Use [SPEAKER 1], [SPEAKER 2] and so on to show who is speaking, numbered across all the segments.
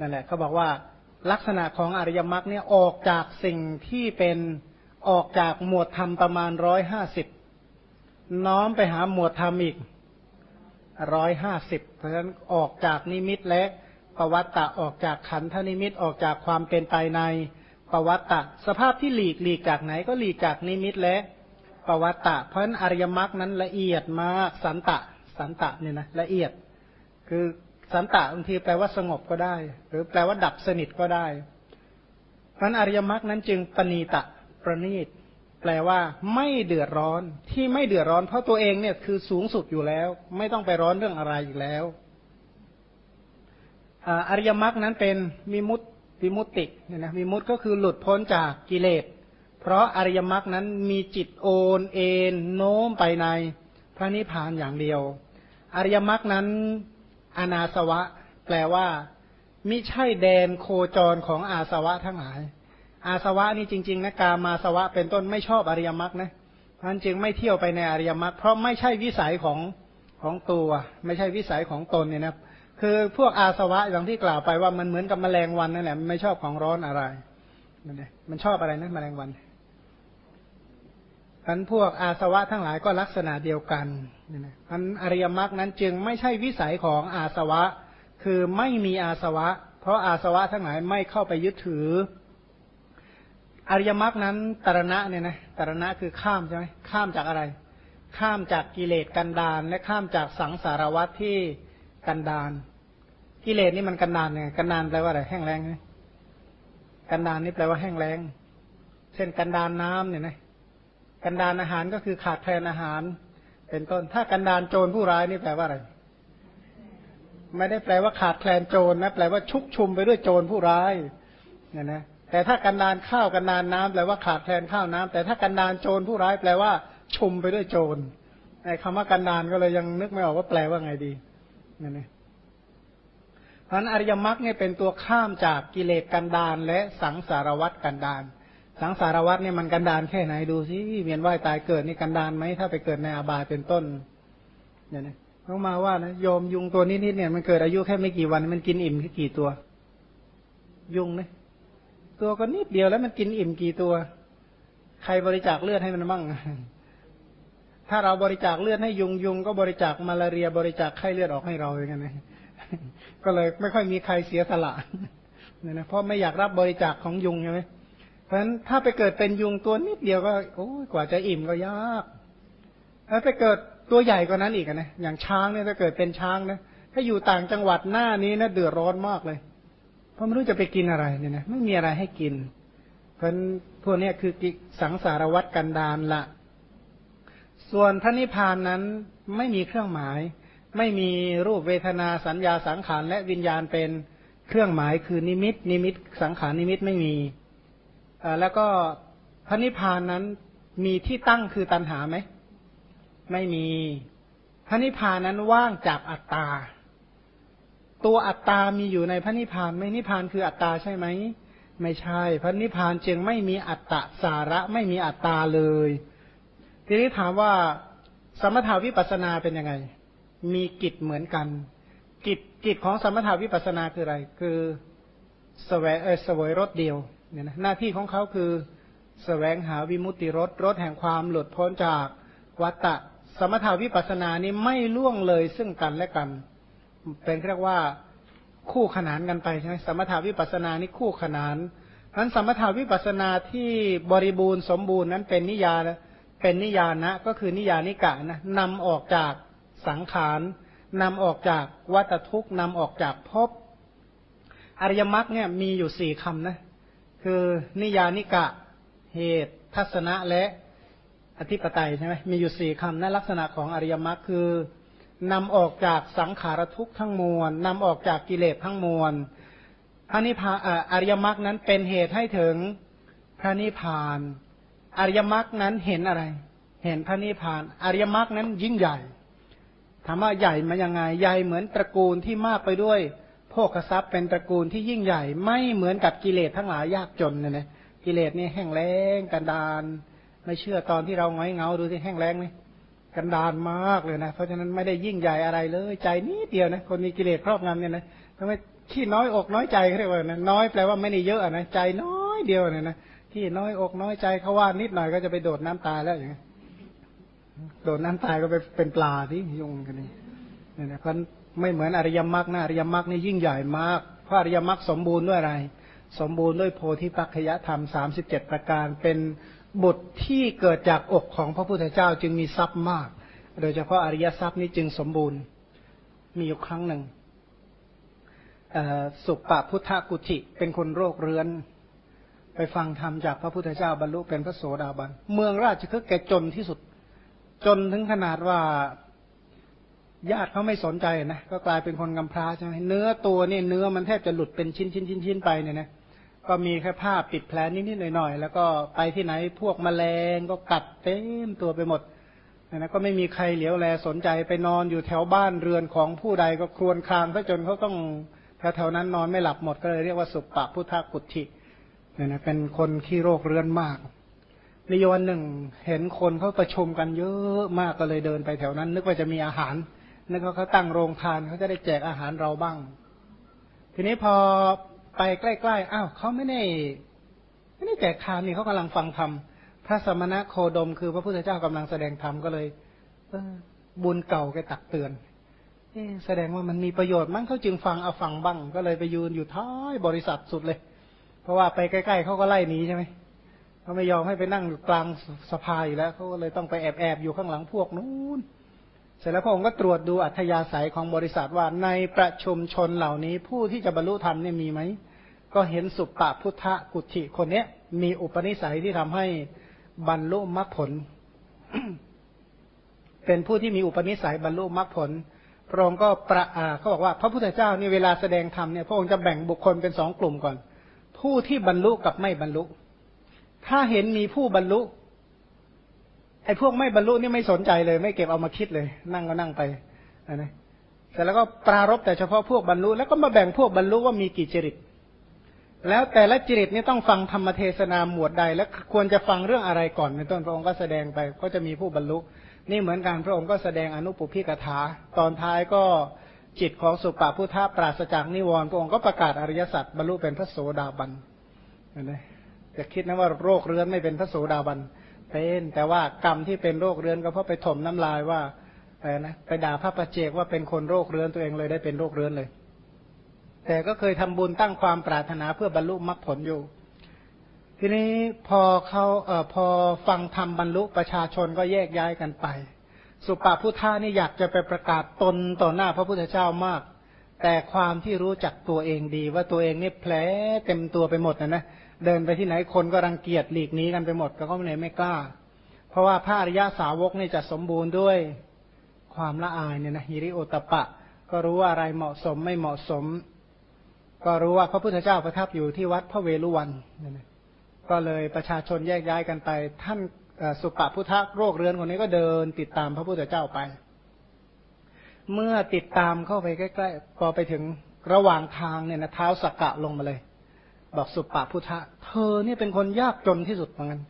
[SPEAKER 1] นั่นแหละเขาบอกว่าลักษณะของอริยมรรคเนี่ยออกจากสิ่งที่เป็นออกจากหมวดธรรมประมาณร้อยห้าสิบน้อมไปหาหมวดธรรมอีกร้อยห้าสิบเพราะฉะนั้นออกจากนิมิตและปวัตตะออกจากขันธนิมิตออกจากความเป็นไปในปวัตตะสภาพที่หลีกหลีกจากไหนก็หลีกจากนิมิตและปวัตตะเพราะฉะนั้นอริยมรรคนั้นละเอียดมากสันตะสันตะเนี่ยนะละเอียด คือ สันตะบางทีแปลว่าสงบก็ได้ หรือแปลว่าดับสนิทก็ได้เพราะอริยมรรคนั้นจึงปณีตะประณีตแปลว่าไม่เดือดร้อนที่ไม่เดือดร้อน เพราะตัวเองเนี่ยคือสูงสุดอยู่แล้ว ไม่ต้องไปร้อนเรื่องอะไรอีกแล้วอริยมรรคนั้นเป็นมิมุตติมุตติเนี่ยนะมิมุตก็คือหลุดพ้นจากกิเลส เพราะอริยมรรคนั้นมีจิตโอนเอ็นโน้มไปในพระนิพพานอย่างเดียว อริยมรรคนั้น อนาสวะ แปลว่ามิใช่แดนโคจรของอาสวะทั้งหลาย อาสวะนี่จริงๆนะกามาสวะเป็นต้นไม่ชอบอริยมรรคนะท่านจึงไม่เที่ยวไปในอริยมรรคเพราะไม่ใช่วิสัยของของตัว ไม่ใช่วิสัยของตนเนี่ยนะคือพวกอาสวะอย่างที่กล่าวไปว่ามันเหมือนกับแมลงวันนั่นแหละมันไม่ชอบของร้อนอะไร มันชอบอะไรนะแมลงวัน อันพวกอาสวะทั้งหลายก็ลักษณะเดียวกันอันอริยมรรคนั้นจึงไม่ใช่วิสัยของอาสวะ คือไม่มีอาสวะ เพราะอาสวะทั้งหลายไม่เข้าไปยึดถือ อริยมรรคนั้นตรณะเนี่ยนะตรณะคือข้ามใช่ไหมข้ามจากอะไร ข้ามจากกิเลสกันดานและข้ามจากสังสารวัตที่กันดานกิเลสนี่มันกันดานไงกันดานแปลว่าอะไรแห้งแล้งไงกันดานนี่แปลว่าแห้งแล้งเช่นกันดานน้ำเนี่ยนะ กันดานอาหารก็คือขาดแคลนอาหาร เป็นต้น ถ้ากันดานโจรผู้ร้ายนี่แปลว่าอะไร ไม่ได้แปลว่าขาดแคลนโจรนะ แปลว่าชุกชุมไปด้วยโจรผู้ร้ายเนี่ยนะ แต่ถ้ากันดานข้าวกันดานน้ำแปลว่าขาดแคลนข้าวน้ำแต่ถ้ากันดานโจรผู้ร้ายแปลว่าชุมไปด้วยโจรไอ้คำว่ากันดานก็เลยยังนึกไม่ออกว่าแปลว่าไงดีเนี่ยนะเพราะนั้นอริยมรรคเนี่ยเป็นตัวข้ามจากกิเลสกันดานและสังสารวัตกันดาน สังสารวัตเนี่ยมันกันดานแค่ไหนดูสิเวียนว่ายตายเกิดนี่กันดานไหมถ้าไปเกิดในอาบายเป็นต้นเนี่ยนะต้องมาว่านะโยมยุงตัวนิดๆเนี่ยมันเกิดอายุแค่ไม่กี่วันมันกินอิ่มแค่กี่ตัว ยุงเนี่ยตัวก็นิดเดียวแล้วมันกินอิ่มกี่ตัว ใครบริจาคเลือดให้มันบ้างถ้าเราบริจาคเลือดให้ยุงยุงก็บริจาคมาลาเรียบริจาคไข้เลือดออกให้เราอย่างนั้นก็เลยไม่ค่อยมีใครเสียสละเนี่ยนะเพราะไม่อยากรับบริจาคของยุงใช่ไหม เพราะฉะนั้นถ้าไปเกิดเป็นยุงตัวนิดเดียวก็โอ้ยกว่าจะอิ่มก็ยากถ้าไปเกิดตัวใหญ่กว่านั้นอีกนะอย่างช้างเนี่ยถ้าเกิดเป็นช้างนะถ้าอยู่ต่างจังหวัดหน้านี้นะเดือดร้อนมากเลย เพราะไม่รู้จะไปกินอะไรเนี่ยนะไม่มีอะไรให้กิน เพราะพวกนี้คือสังสารวัตรกันดานละส่วนพระนิพพานนั้นไม่มีเครื่องหมาย ไม่มีรูปเวทนาสัญญาสังขารและวิญญาณเป็นเครื่องหมายคือนิมิต นิมิตสังขารนิมิตไม่มี แล้วก็พระนิพพานนั้นมีที่ตั้งคือตัณหาไหม ไม่มี พระนิพพานนั้นว่างจากอัตตา ตัวอัตตามีอยู่ในพระนิพพานไม่นิพพานคืออัตตาใช่ไหม ไม่ใช่ พระนิพพานจึงไม่มีอัตตาสาระไม่มีอัตตาเลย ทีนี้ถามว่าสมถาวิปัสนาเป็นยังไง มีกิจเหมือนกัน กิจกิจของสมถาวิปัสนาคืออะไร คือสวยเออสวยรถเดียว เนี่ยนะหน้าที่ของเขาคือสแสวงหาวิมุตติรสรสแห่งความหลุดพ้นจากวัตตะ สมถาวิปัสนานี้ไม่ล่วงเลยซึ่งกันและกัน เป็นเรียกว่าคู่ขนานกันไปใช่ไหมสมถาวิปัสนานี้คู่ขนานนั้นสมถาวิปัสนาที่บริบูรณ์สมบูรณ์นั้นเป็นนิยาเป็นนิยานะ ก็คือนิยานิกะนะนำออกจากสังขารนำออกจากวัตทุกนำออกจากภพอริยมรรคเนี่ยมีอยู่สี่คำนะ คือนิยานิกะ เหตุ ทัศนะและอธิปไตยใช่ไหมมีอยู่สี่คำนะลักษณะของอริยมรรคคือนำออกจากสังขารทุกข์ทั้งมวลนำออกจากกิเลสทั้งมวลพระนิพพานอริยมรรคนั้นเป็นเหตุให้ถึงพระนิพพาน อริยมรรคนั้นเห็นอะไร เห็นพระนิพพาน อริยมรรคนั้นยิ่งใหญ่ถามว่าใหญ่มายังไง ใหญ่เหมือนตระกูลที่มากไปด้วย โภคทรัพย์เป็นตระกูลที่ยิ่งใหญ่ ไม่เหมือนกับกิเลสทั้งหลายยากจนเนี่ยนะกิเลสนี่แห้งแล้งกันดาน ไม่เชื่อตอนที่เราไงเงาดูสิแห้งแล้งไหมกันดานมากเลยนะเพราะฉะนั้นไม่ได้ยิ่งใหญ่อะไรเลย ใจนี้เดียวนะคนมีกิเลสครอบงำเนี่ยนะทำไมที่น้อยอกน้อยใจเขาเรียกว่านะน้อยแปลว่าไม่ได้เยอะนะใจน้อยเดียวเนี่ยนะที่น้อยอกน้อยใจเขาว่านิดหน่อยก็จะไปโดดน้ำตายแล้วอย่างเงี้ยโดดน้ำตายก็ไปเป็นปลาที่ยุงกันนี่เนี่ยนะเพราะ ไม่เหมือนอริยมรรคนะอริยมรรคนี่ยิ่งใหญ่มากเพราะอริยมรรคสมบูรณ์ด้วยอะไร สมบูรณ์ด้วยโพธิปัจขยธรรมสามสิบเจ็ดประการ เป็นบุตรที่เกิดจากอกของพระพุทธเจ้าจึงมีทรัพย์มาก โดยเฉพาะอริยทรัพย์นี้จึงสมบูรณ์ มีอยู่ครั้งหนึ่งสุปปพุทธกุติเป็นคนโรคเรื้อน ไปฟังธรรมจากพระพุทธเจ้าบรรลุเป็นพระโสดาบัน เมืองราชคฤห์แกจนที่สุด จนถึงขนาดว่า ญาติเขาไม่สนใจนะก็กลายเป็นคนกำพร้าใช่ไหมเนื้อตัวนี่เนื้อมันแทบจะหลุดเป็นชิ้นชิ้นชิ้นชิ้นไปเนี่ยนะก็มีแค่ผ้าปิดแผลนิดๆหน่อยๆแล้วก็ไปที่ไหนพวกมแมลงก็กัดเต็มตัวไปหมดนะก็ไม่มีใครเหลียวแลสนใจไปนอนอยู่แถวบ้านเรือนของผู้ใดก็ครวญครางซะจนเขาต้องแถวๆนั้นนอนไม่หลับหมดก็เลยเรียกว่าสุปปะพุทธกุฏิเนี่ยนะเป็นคนที่โรคเรื้อนมากในวันหนึ่งเห็นคนเขาประชุมกันเยอะมากก็เลยเดินไปแถวนั้น นึกว่าจะมีอาหาร นึกว่าเขาตั้งโรงทานเขาจะได้แจกอาหารเราบ้าง ทีนี้พอไปใกล้ๆอ้าวเขาไม่ได้ไม่ได้แจกทานนี่เขากำลังฟังธรรมพระสมณะโคดมคือพระพุทธเจ้ากำลังแสดงธรรมก็เลยเออบุญเก่าแกตักเตือนแสดงว่ามันมีประโยชน์มั้งเขาจึงฟังเอาฟังบ้าง ก็เลยไปยืนอยู่ท้ายบริษัทสุดเลย เพราะว่าไปใกล้ๆเขาก็ไล่หนีใช่ไหมเขาไม่ยอมให้ไปนั่งกลางสภาอยู่แล้วเขาก็เลยต้องไปแอบๆอยู่ข้างหลังพวกนู้น เสร็จแล้วพระองค์ก็ตรวจดูอัธยาศัยของบริษัทว่าในประชุมชนเหล่านี้ ผู้ที่จะบรรลุธรรมเนี่ยมีไหม ก็เห็นสุปปะพุทธกุฏิคนเนี้ย มีอุปนิสัยที่ทำให้บรรลุมรรคผล เป็นผู้ที่มีอุปนิสัยบรรลุมรรคผล พระองค์ก็ประอาเขาบอกว่า พระพุทธเจ้านี่เวลาแสดงธรรมเนี่ยพระองค์จะแบ่งบุคคลเป็นสองกลุ่มก่อน ผู้ที่บรรลุกับไม่บรรลุ ถ้าเห็นมีผู้บรรลุ ไอ้พวกไม่บรรลุนี่ไม่สนใจเลย ไม่เก็บเอามาคิดเลย นั่งก็นั่งไปนะเสร็จแล้วก็ปรารบแต่เฉพาะพวกบรรลุแล้วก็มาแบ่งพวกบรรลุว่ามีกี่จริต แล้วแต่ละจริตนี่ต้องฟังธรรมเทศนาหมวดใด แล้วควรจะฟังเรื่องอะไรก่อนในต้นพระองค์ก็แสดงไปก็จะมีผู้บรรลุ นี่เหมือนกันพระองค์ก็แสดงอนุปุพิกถา ตอนท้ายก็จิตของสุปาพุทธะปราศจากนิวรณ์พระองค์ก็ประกาศอริยสัจบรรลุเป็นพระโสดาบันนะจะคิดนะว่าโรคเรื้อนไม่เป็นพระโสดาบันเป็นแต่ว่ากรรมที่เป็นโรคเรื้อนก็เพราะไปถมน้ำลายว่าไปนะไปด่าพระประเจกว่าเป็นคนโรคเรื้อนตัวเองเลยได้เป็นโรคเรื้อนเลย แต่ก็เคยทำบุญตั้งความปรารถนาเพื่อบรรลุมรรคผลอยู่ ทีนี้พอเขาเอ่อพอฟังธรรมบรรลุประชาชนก็แยกย้ายกันไป สุปาพุทธานี่อยากจะไปประกาศตนต่อหน้าพระพุทธเจ้ามาก แต่ความที่รู้จักตัวเองดี ว่าตัวเองนี่แผลเต็มตัวไปหมดนะนะ เดินไปที่ไหนคนก็รังเกียจหลีกหนีกันไปหมดก็ก็เลยไม่กล้า เพราะว่าพระอริยาสาวกนี่จะสมบูรณ์ด้วยความละอายเนี่ยนะฮิริโอตปะ ก็รู้ว่าอะไรเหมาะสมไม่เหมาะสม ก็รู้ว่าพระพุทธเจ้าประทับอยู่ที่วัดพระเวรุวันเนี่ยนะก็เลยประชาชนแยกย้ายกันไป ท่านสุปพุทธโรคเรือนคนนี้ก็เดินติดตามพระพุทธเจ้าไป เมื่อติดตามเข้าไปใกล้ๆพอไปถึงระหว่างทางเนี่ยนะเท้าสักกะลงมาเลย บอกสุปปะพุทธะ เธอเนี่ยเป็นคนยากจนที่สุดเหมือนกัน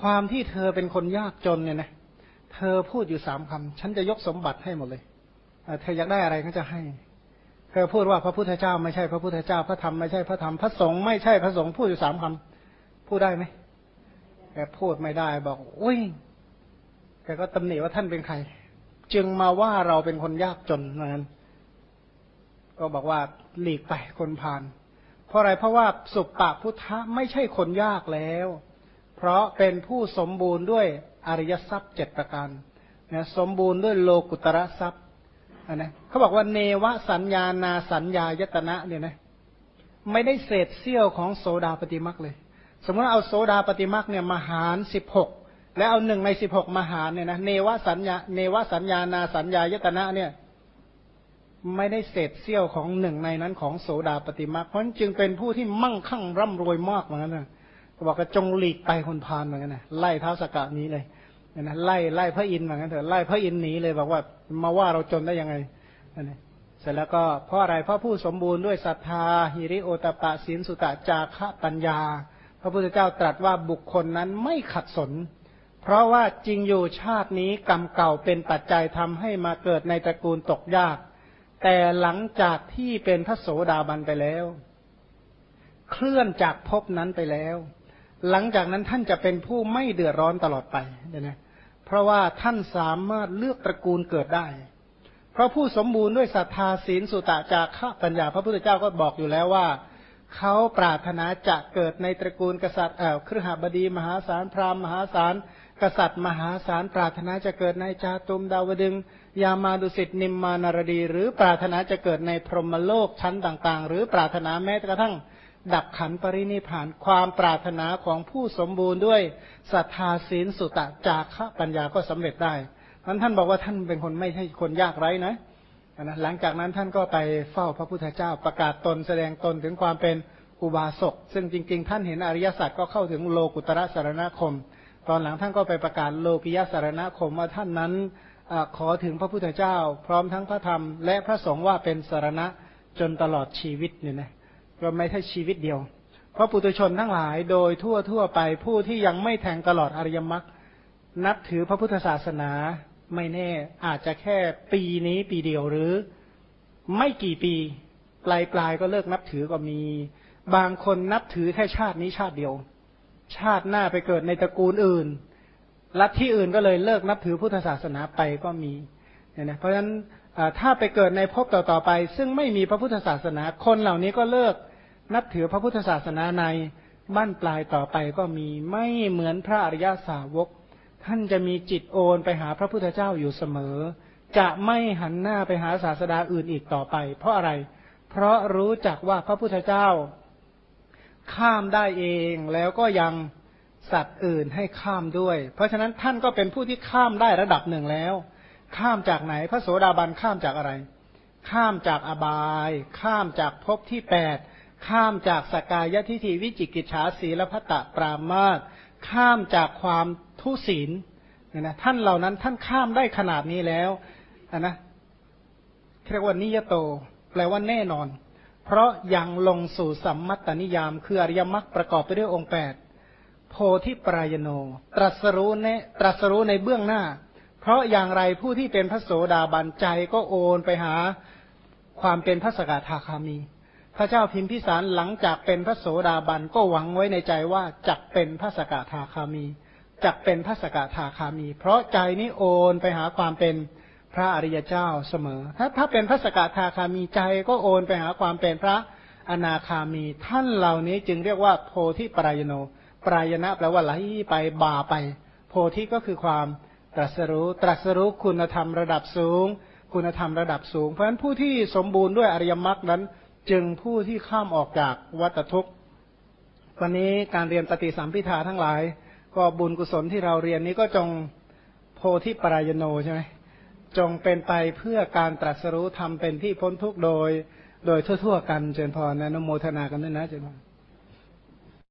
[SPEAKER 1] ความที่เธอเป็นคนยากจนเนี่ยนะเธอพูดอยู่สามคำฉันจะยกสมบัติให้หมดเลยเธออยากได้อะไรก็จะให้ เธอพูดว่าพระพุทธเจ้าไม่ใช่พระพุทธเจ้าพระธรรมไม่ใช่พระธรรมพระสงฆ์ไม่ใช่พระสงฆ์พูดอยู่สามคำพูดได้ไหมแกพูดไม่ได้บอกอุ้ยแกก็ตำหนิว่าท่านเป็นใคร จึงมาว่าเราเป็นคนยากจนเหมือนกันก็บอกว่าหลีกไปคนพาน เพราะอะไรเพราะว่าสุปปะพุทธะไม่ใช่คนยากแล้ว เพราะเป็นผู้สมบูรณ์ด้วยอริยทรัพย์เจ็ดประการนะสมบูรณ์ด้วยโลกุตระทรัพย์นะเขาบอกว่าเนวสัญญานาสัญญายตนะเนี่ยนะไม่ได้เศษเสี้ยวของโสดาปฏิมักเลย สมมติเอาโสดาปฏิมักเนี่ยมาหารสิบหกแล้วเอาหนึ่งในสิบหกมาหารเนี่ยนะเนวสัญญาเนวสัญญานาสัญญายตนะเนี่ย ไม่ได้เศษเสี้ยวของหนึ่งในนั้นของโสดาปฏิมาเพราะจึงเป็นผู้ที่มั่งคั่งร่ำรวยมากเหมือนกันนะบอกว่าจงหลีกไปคนพานเหมือนกันนะไล่เท้าสกัดนี้เลยนะไล่ไล่พระอินทร์เหมือนกันเถอะไล่พระอินทร์หนีเลยบอกว่ามาว่าเราจนได้ยังไงนะเสร็จแล้วก็เพราะอะไรเพราะผู้สมบูรณ์ด้วยศรัทธาหิริโอตปะศีลสุตะจาคะปัญญา พระพุทธเจ้าตรัสว่าบุคคลนั้นไม่ขัดสน เพราะว่าจริงอยู่ชาตินี้กรรมเก่าเป็นปัจจัยทำให้มาเกิดในตระกูลตกยาก แต่หลังจากที่เป็นพระโสดาบันไปแล้ว เคลื่อนจากภพนั้นไปแล้ว หลังจากนั้นท่านจะเป็นผู้ไม่เดือดร้อนตลอดไปเนี่ยนะเพราะว่าท่านสามารถเลือกตระกูลเกิดได้ เพราะผู้สมบูรณ์ด้วยศรัทธาศีลสุตะจากข้าปัญญา พระพุทธเจ้าก็บอกอยู่แล้วว่าเขาปรารถนาจะเกิดในตระกูลกษัตริย์เอ่อครหบดีมหาศาลพราหมณ์มหาศาล กษัตริย์มหาศาลปรารถนาจะเกิดในจาตุมดาวดึง ยามาดุสิตนิมมานารดี หรือปรารถนาจะเกิดในพรหมโลกชั้นต่างๆ หรือปรารถนาแม้กระทั่งดับขันปรินิพานความปรารถนาของผู้สมบูรณ์ด้วยศรัทธาศีลสุตะจาคะปัญญาก็สำเร็จได้นั้นท่านบอกว่าท่านเป็นคนไม่ใช่คนยากไร้นะนะ หลังจากนั้นท่านก็ไปเฝ้าพระพุทธเจ้าประกาศตนแสดงตนถึงความเป็นอุบาสก ซึ่งจริง ๆ ท่านเห็นอริยสัจก็เข้าถึงโลกุตระสารณคม ตอนหลังท่านก็ไปประกาศโลกิยสารณคมว่าท่านนั้นอขอถึงพระพุทธเจ้า พร้อมทั้งพระธรรม และพระสงฆ์ว่าเป็นสารณะจนตลอดชีวิตเนี่ยนะก็ไม่ใช่ชีวิตเดียว เพราะปุถุชนทั้งหลายโดยทั่วทั่วไปผู้ที่ยังไม่แทงตลอดอริยมรรคนับถือพระพุทธศาสนาไม่แน่อาจจะแค่ปีนี้ปีเดียวหรือ ไม่กี่ปีปลายปลายก็เลิกนับถือก็มี บางคนนับถือแค่ชาตินี้ชาติเดียว ชาติหน้าไปเกิดในตระกูลอื่นลัทธิอื่นก็เลยเลิกนับถือพุทธศาสนาไปก็มีเนี่ยนะเพราะฉะนั้นถ้าไปเกิดในภพต่อๆไป ซึ่งไม่มีพระพุทธศาสนา คนเหล่านี้ก็เลิกนับถือพระพุทธศาสนาในบ้านปลายต่อไปก็มีไม่เหมือนพระอริยาสาวก ท่านจะมีจิตโอนไปหาพระพุทธเจ้าอยู่เสมอ จะไม่หันหน้าไปหาศาสดาอื่นอีกต่อไป เพราะอะไร เพราะรู้จักว่าพระพุทธเจ้า ข้ามได้เองแล้วก็ยังสัตว์อื่นให้ข้ามด้วย เพราะฉะนั้นท่านก็เป็นผู้ที่ข้ามได้ระดับหนึ่งแล้ว ข้ามจากไหน พระโสดาบันข้ามจากอะไร ข้ามจากอบาย ข้ามจากภพที่แปดข้ามจากสกายทิฏฐิวิจิกิจฉาสีลพัตตปรามาตข้ามจากความทุศีลเนี่ยนะท่านเหล่านั้นท่านข้ามได้ขนาดนี้แล้วนะเรียกว่านิยโต แปลว่าแน่นอน เพราะยังลงสู่สัมมัตตนิยาม คืออริยมรรคประกอบไปด้วยองค์แปดโพธิปรายโน ตรัสรู้ในตรัสรู้ในเบื้องหน้า เพราะอย่างไรผู้ที่เป็นพระโสดาบันใจก็โอนไปหาความเป็นพระสกทาคามี พระเจ้าพิมพิสารหลังจากเป็นพระโสดาบันก็หวังไว้ในใจว่าจักเป็นพระสกทาคามีจักเป็นพระสกทาคามี เพราะใจนี้โอนไปหาความเป็น พระอริยเจ้าเสมอ ถ้าถ้าเป็นพระสกทาคามีใจก็โอนไปหาความเป็นพระอนาคามีท่านเหล่านี้จึงเรียกว่าโพธิปรายโน ปรายณะแปลว่าไหลไปบ่าไป โพธิก็คือความตรัสรู้ตรัสรู้คุณธรรมระดับสูง คุณธรรมระดับสูง เพราะฉะนั้นผู้ที่สมบูรณ์ด้วยอริยมรรคนั้น จึงผู้ที่ข้ามออกจากวัฏทุกข์วันนี้การเรียนปฏิสัมพิทาทั้งหลาย ก็บุญกุศลที่เราเรียนนี้ก็จงโพธิปรายโนใช่ไหม จงเป็นไปเพื่อการตรัสรู้ทำเป็นที่พ้นทุกข์โดย โดยทั่ว ๆ กันเจริญพรนะนโมทนากันด้วยนะเจริญพร